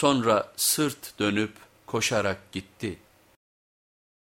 Sonra sırt dönüp koşarak gitti.''